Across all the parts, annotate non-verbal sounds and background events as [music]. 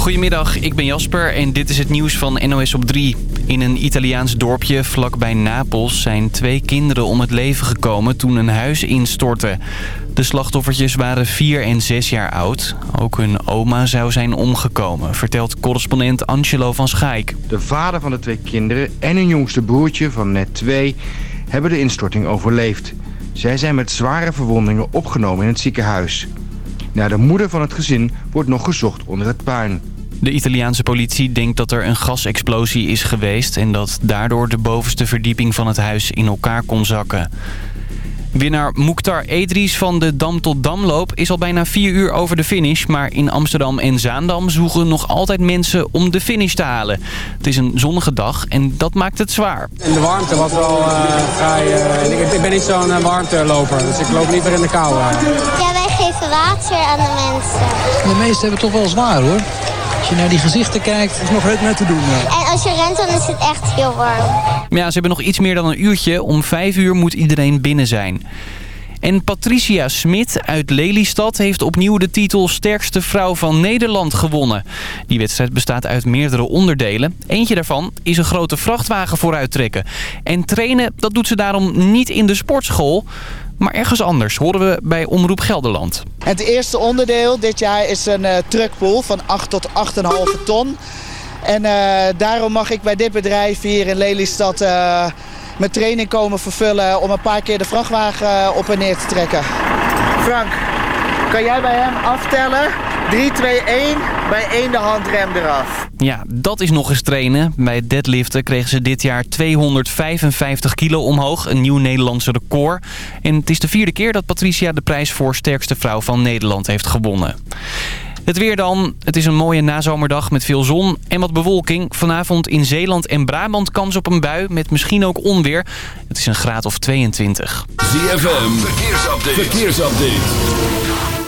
Goedemiddag, ik ben Jasper en dit is het nieuws van NOS op 3. In een Italiaans dorpje vlakbij Napels zijn twee kinderen om het leven gekomen toen een huis instortte. De slachtoffertjes waren 4 en 6 jaar oud. Ook hun oma zou zijn omgekomen, vertelt correspondent Angelo van Schaik. De vader van de twee kinderen en hun jongste broertje van net twee hebben de instorting overleefd. Zij zijn met zware verwondingen opgenomen in het ziekenhuis. Naar de moeder van het gezin wordt nog gezocht onder het puin. De Italiaanse politie denkt dat er een gasexplosie is geweest... en dat daardoor de bovenste verdieping van het huis in elkaar kon zakken. Winnaar Mukhtar Edries van de Dam tot Damloop is al bijna vier uur over de finish. Maar in Amsterdam en Zaandam zoeken nog altijd mensen om de finish te halen. Het is een zonnige dag en dat maakt het zwaar. En de warmte was wel uh, vrij... Uh, ik, ik, ben niet zo'n uh, warmteloper, dus ik loop liever in de kou. Ja, wij geven water aan de mensen. De meesten hebben het toch wel zwaar hoor. Als je naar die gezichten kijkt, is nog het net te doen. En als je rent, dan is het echt heel warm. Maar ja, ze hebben nog iets meer dan een uurtje. Om vijf uur moet iedereen binnen zijn. En Patricia Smit uit Lelystad heeft opnieuw de titel Sterkste Vrouw van Nederland gewonnen. Die wedstrijd bestaat uit meerdere onderdelen. Eentje daarvan is een grote vrachtwagen vooruit trekken. En trainen, dat doet ze daarom niet in de sportschool... Maar ergens anders horen we bij Omroep Gelderland. Het eerste onderdeel dit jaar is een uh, truckpool van 8 tot 8,5 [laughs] ton. En uh, daarom mag ik bij dit bedrijf hier in Lelystad uh, mijn training komen vervullen... om een paar keer de vrachtwagen op en neer te trekken. Frank, kan jij bij hem aftellen? 3, 2, 1, bij één de handrem eraf. Ja, dat is nog eens trainen. Bij het deadliften kregen ze dit jaar 255 kilo omhoog. Een nieuw Nederlandse record. En het is de vierde keer dat Patricia de prijs voor sterkste vrouw van Nederland heeft gewonnen. Het weer dan. Het is een mooie nazomerdag met veel zon en wat bewolking. Vanavond in Zeeland en Brabant kans op een bui met misschien ook onweer. Het is een graad of 22. ZFM, verkeersupdate. verkeersupdate.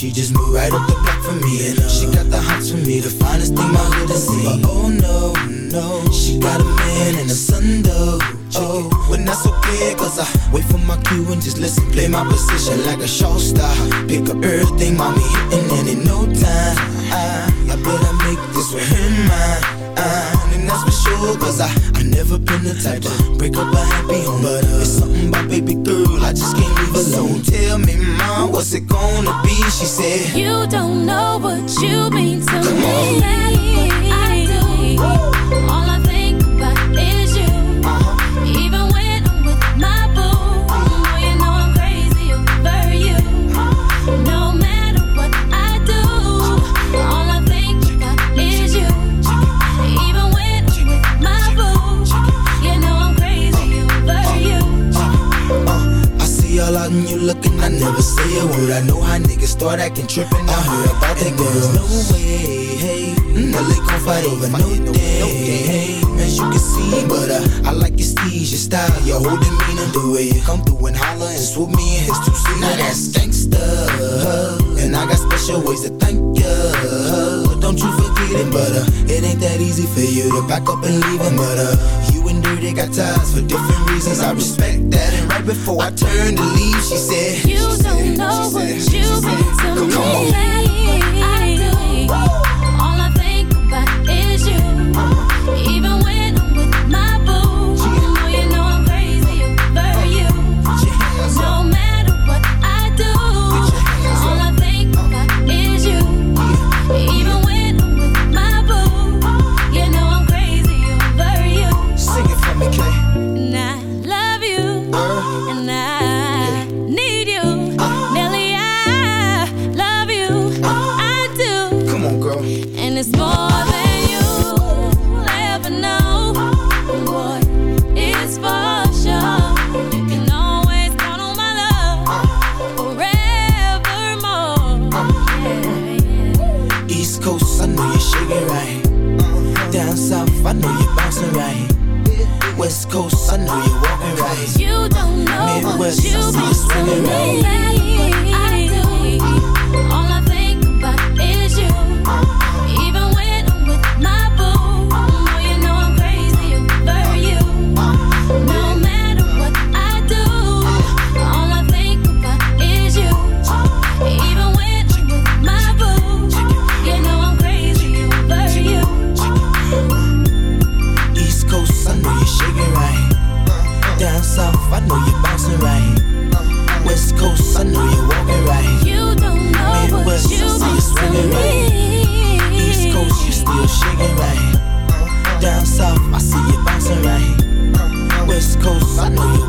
She just moved right up the block for me. And uh, she got the hots for me The finest thing my hood has seen oh no, no She got a man and a son though Oh, when that's okay Cause I wait for my cue and just listen Play my position like a show star. Pick up everything mommy And in no time I, I better make this with him mine and that's for sure Cause I, I never been the type to break up a happy home. But uh, it's something about baby girl, I just can't leave alone Tell me, mom, what's it gonna be? She said You don't know what you mean to Come me on. I do All looking, I never say a word. I know how niggas start acting trippin' I heard about that girl. No way, hey. Now they gon' fight over no day, hey. As you can see, but uh, I like your steez, your style Your whole demeanor, the way you come through and holler And swoop me in his two-seater Now that's gangsta And I got special ways to thank ya But Don't you forget it, but uh, it ain't that easy for you to back up and leave him But uh, Dirty got ties for different reasons I respect that And right before I turned to leave, she said You don't know what you mean to me. Come on. I do. All I think about is you. Even Coast, I know you're shaking right. Down south, I know you're bouncing right. West Coast, I know you're walking right. You don't know Midwest, what you I see you swinging right. I Know you bouncing right. West Coast, I know you walking right. You don't know Midwest, what you I see swinging right. East Coast, you still shaking right. Down south, I see you bouncing right. West Coast, I know you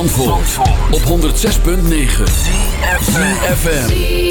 Zandvoort, op 106.9 CFFM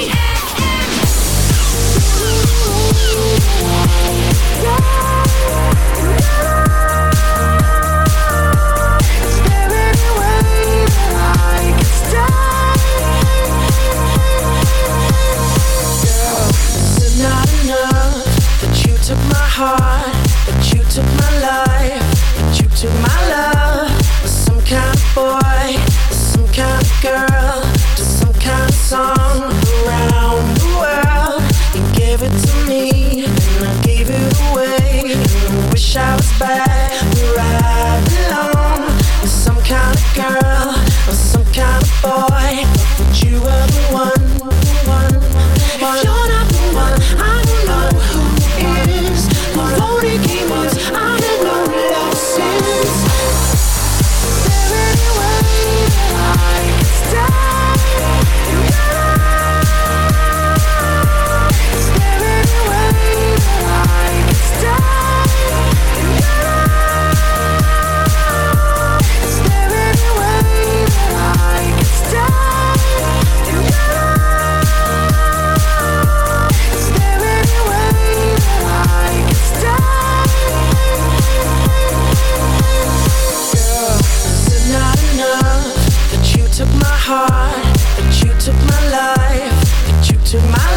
to my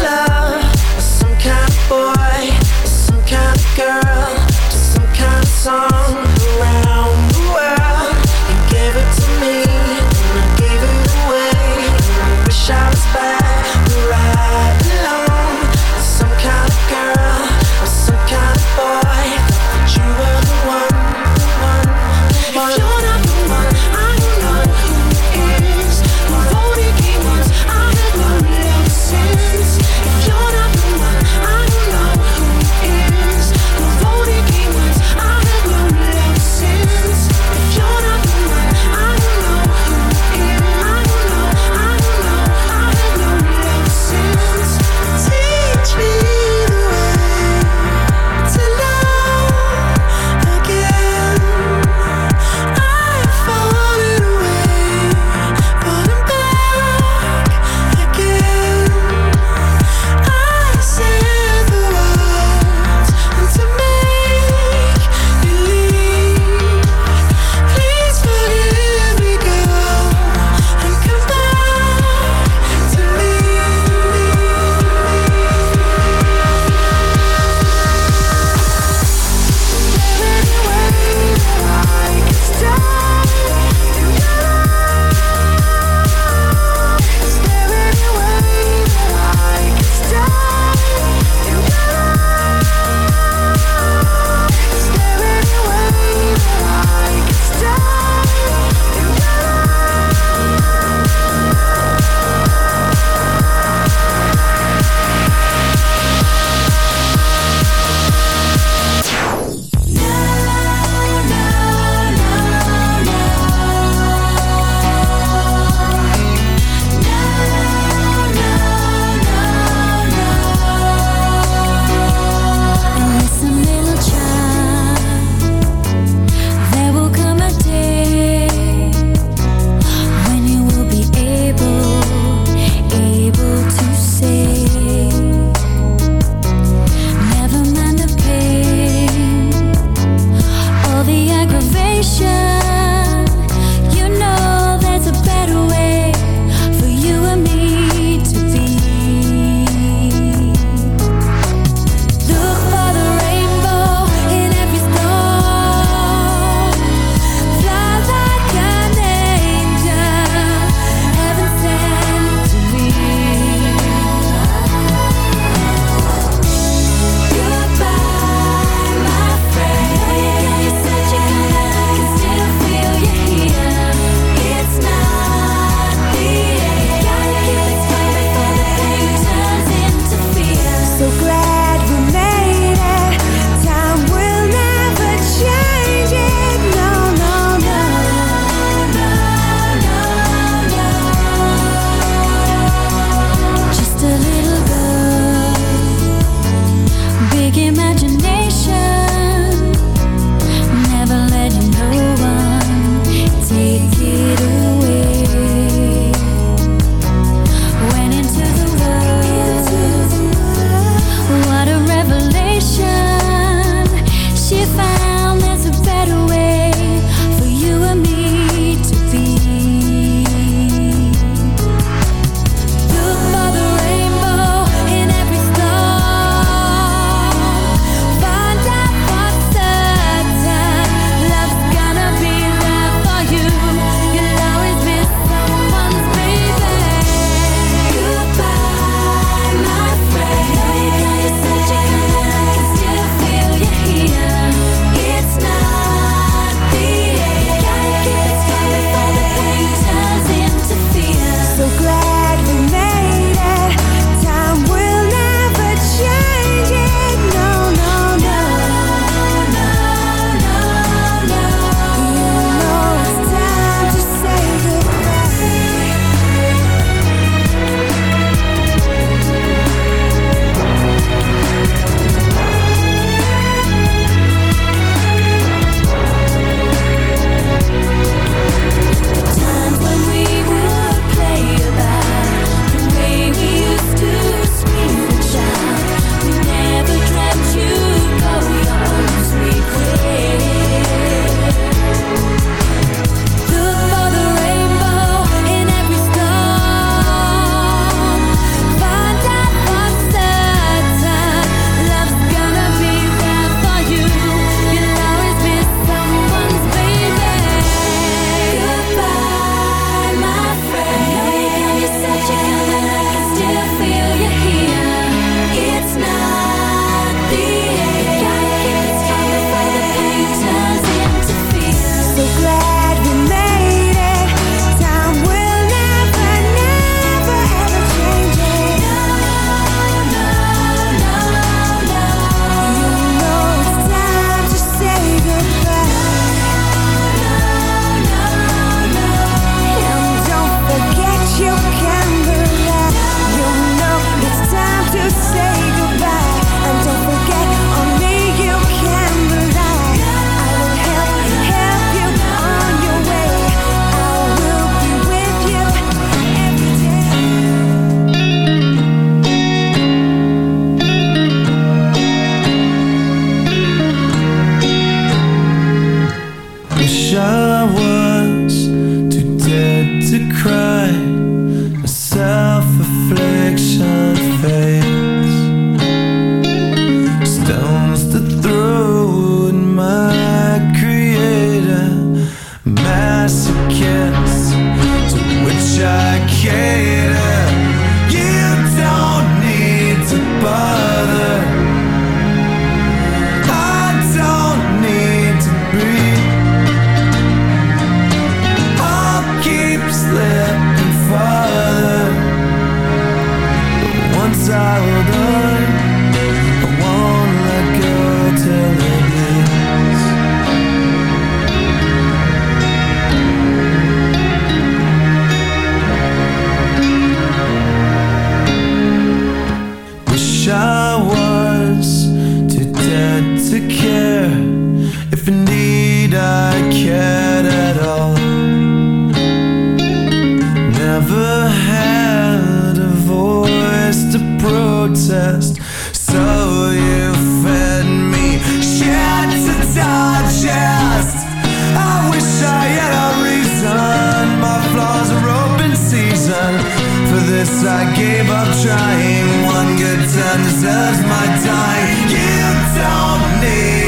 this, I gave up trying. One good turn deserves my time. You don't need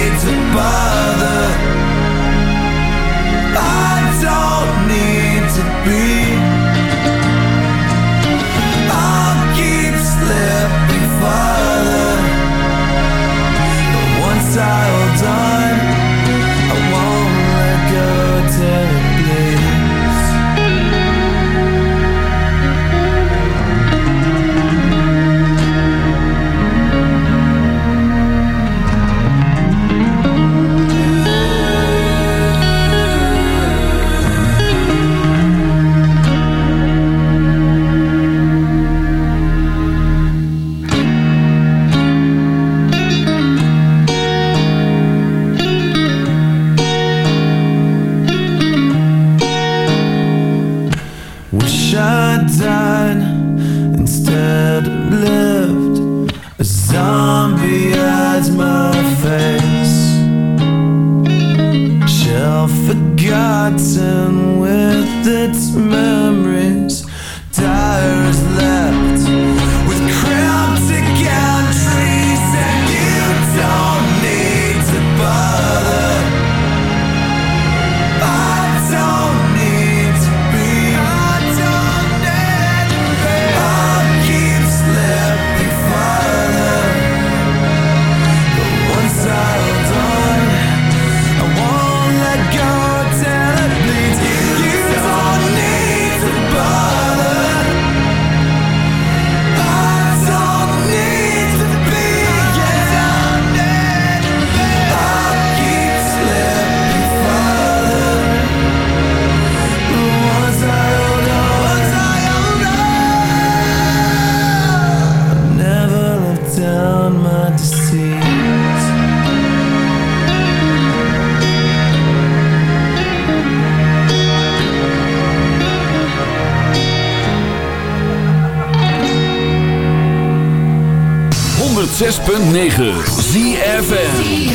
106.9 ZFN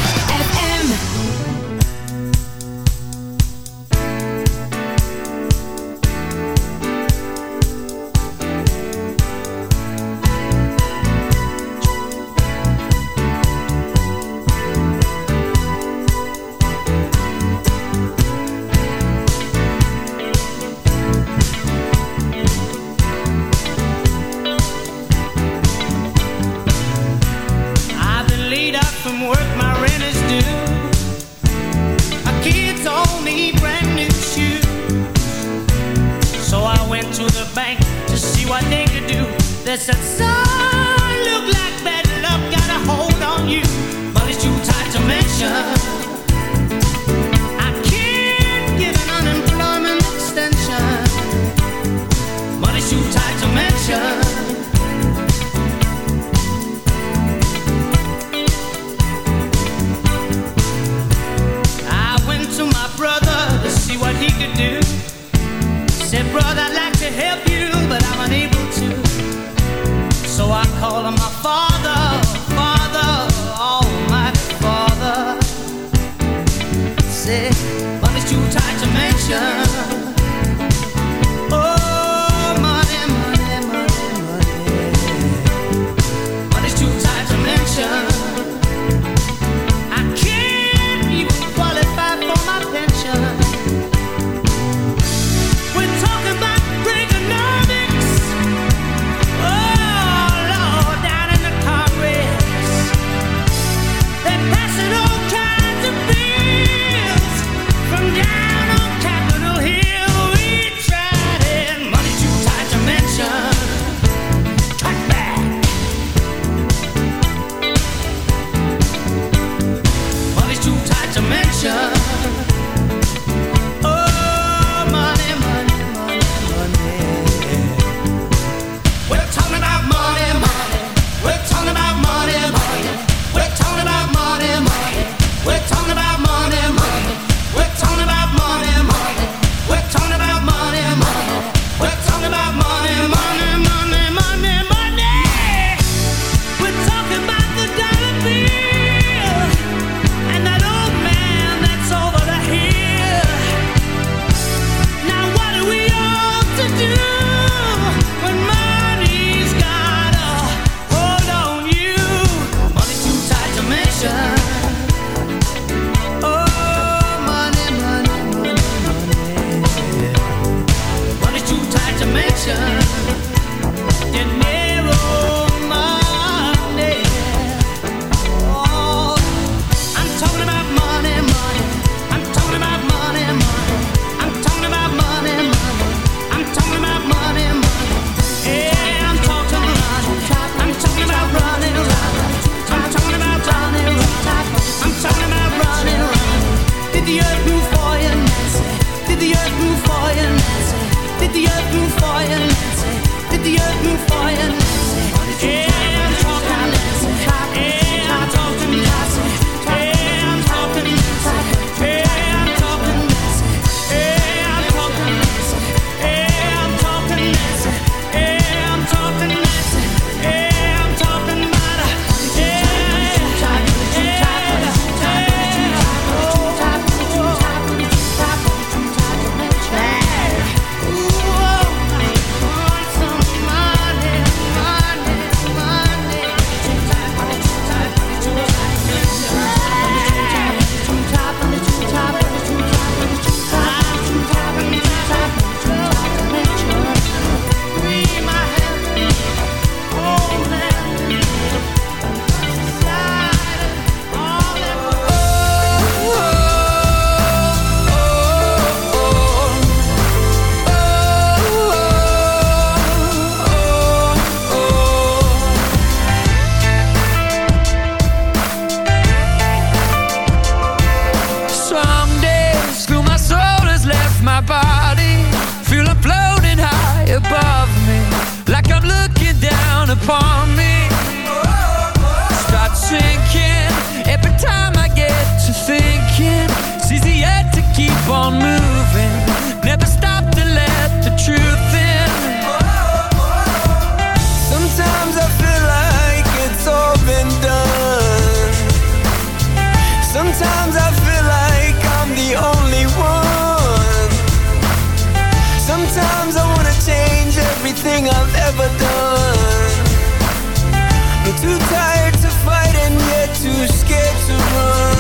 Too tired to fight and yet too scared to run.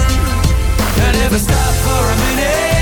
I never stop for a minute.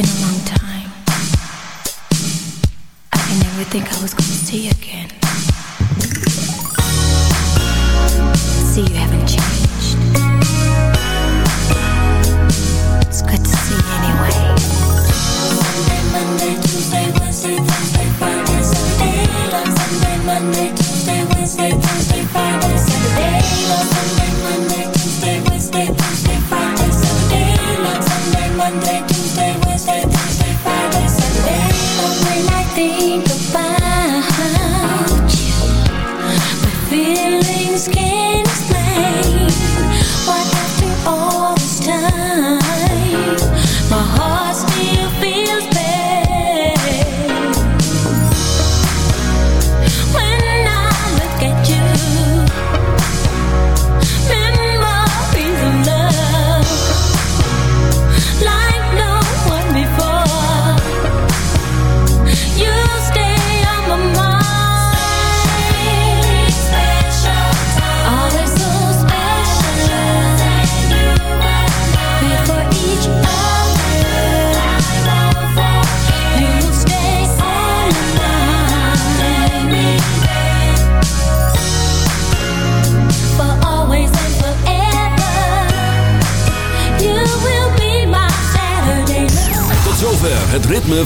been a long time. I didn't ever think I was gonna see you again.